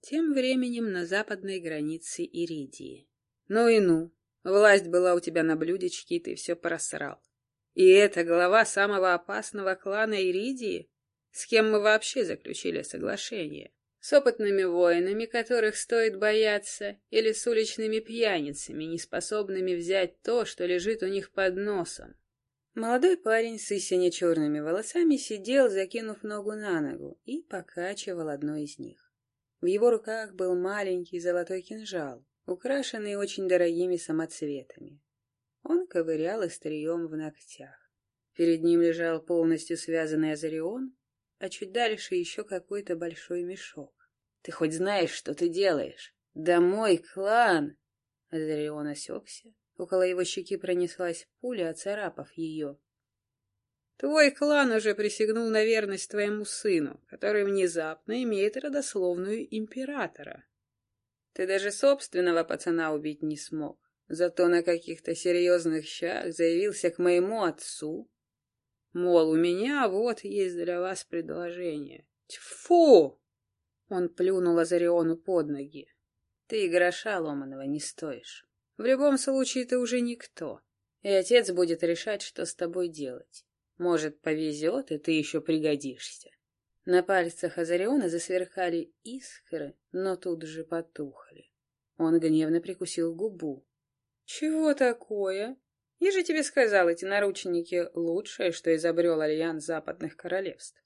Тем временем на западной границе Иридии. Ну и ну, власть была у тебя на блюдечке, и ты все просрал. И это глава самого опасного клана Иридии, с кем мы вообще заключили соглашение. С опытными воинами, которых стоит бояться, или с уличными пьяницами, неспособными взять то, что лежит у них под носом. Молодой парень с истине черными волосами сидел, закинув ногу на ногу, и покачивал одной из них. В его руках был маленький золотой кинжал, украшенный очень дорогими самоцветами. Он ковырял острием в ногтях. Перед ним лежал полностью связанный Азарион, а чуть дальше еще какой-то большой мешок. «Ты хоть знаешь, что ты делаешь? Да мой клан!» Азарион осекся. Около его щеки пронеслась пуля, оцарапав ее. «Твой клан уже присягнул на верность твоему сыну, который внезапно имеет родословную императора. Ты даже собственного пацана убить не смог, зато на каких-то серьезных щах заявился к моему отцу Мол, у меня вот есть для вас предложение. Тьфу! Он плюнул Азариону под ноги. Ты и гроша ломаного не стоишь. В любом случае ты уже никто. И отец будет решать, что с тобой делать. Может, повезет, и ты еще пригодишься. На пальцах Азариона засверкали искры, но тут же потухли. Он гневно прикусил губу. — Чего такое? Я же тебе сказал, эти наручники — лучшее, что изобрел Альянс Западных Королевств.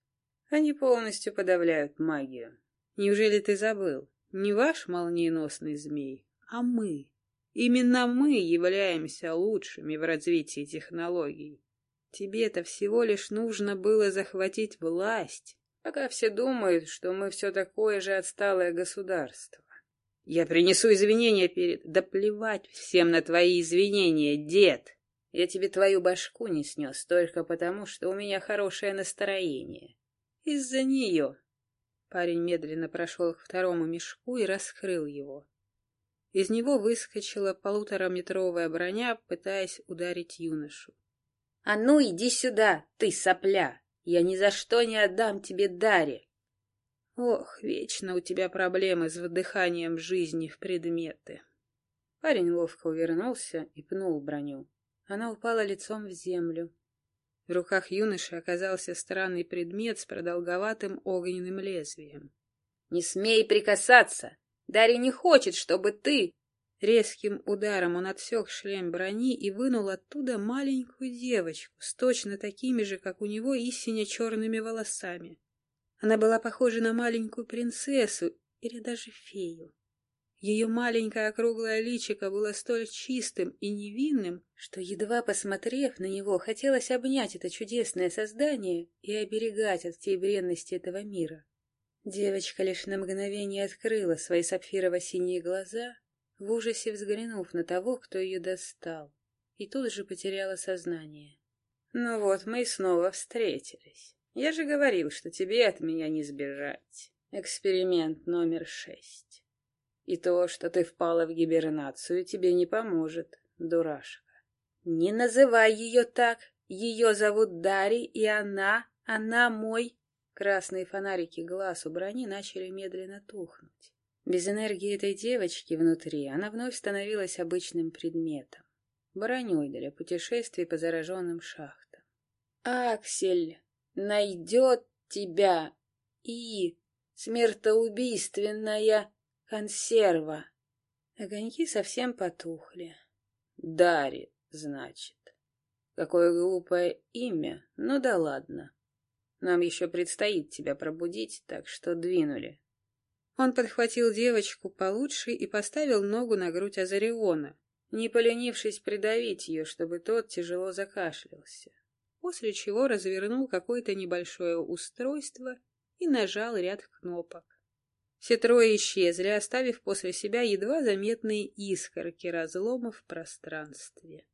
Они полностью подавляют магию. Неужели ты забыл? Не ваш молниеносный змей, а мы. Именно мы являемся лучшими в развитии технологий. Тебе-то всего лишь нужно было захватить власть, пока все думают, что мы все такое же отсталое государство. Я принесу извинения перед... Да плевать всем на твои извинения, дед! Я тебе твою башку не снес только потому, что у меня хорошее настроение. Из-за нее. Парень медленно прошел к второму мешку и раскрыл его. Из него выскочила полутораметровая броня, пытаясь ударить юношу. — А ну, иди сюда, ты сопля! Я ни за что не отдам тебе Даре! Ох, вечно у тебя проблемы с вдыханием жизни в предметы. Парень ловко увернулся и пнул броню. Она упала лицом в землю. В руках юноши оказался странный предмет с продолговатым огненным лезвием. — Не смей прикасаться! Дарья не хочет, чтобы ты... Резким ударом он отсек шлем брони и вынул оттуда маленькую девочку с точно такими же, как у него, истинно черными волосами. Она была похожа на маленькую принцессу или даже фею. Ее маленькое округлое личико было столь чистым и невинным, что, едва посмотрев на него, хотелось обнять это чудесное создание и оберегать от всей бренности этого мира. Девочка лишь на мгновение открыла свои сапфирово-синие глаза, в ужасе взглянув на того, кто ее достал, и тут же потеряла сознание. «Ну вот, мы и снова встретились. Я же говорил, что тебе от меня не сбежать. Эксперимент номер шесть». И то, что ты впала в гибернацию, тебе не поможет, дурашка. Не называй ее так. Ее зовут Дари, и она, она мой... Красные фонарики глаз у брони начали медленно тухнуть. Без энергии этой девочки внутри она вновь становилась обычным предметом. Броней для путешествий по зараженным шахтам. «Аксель найдет тебя и смертоубийственная Консерва. Огоньки совсем потухли. Дарит, значит. Какое глупое имя. Ну да ладно. Нам еще предстоит тебя пробудить, так что двинули. Он подхватил девочку получше и поставил ногу на грудь Азариона, не поленившись придавить ее, чтобы тот тяжело закашлялся. После чего развернул какое-то небольшое устройство и нажал ряд кнопок. Все трое исчезли, оставив после себя едва заметные искорки разлома в пространстве.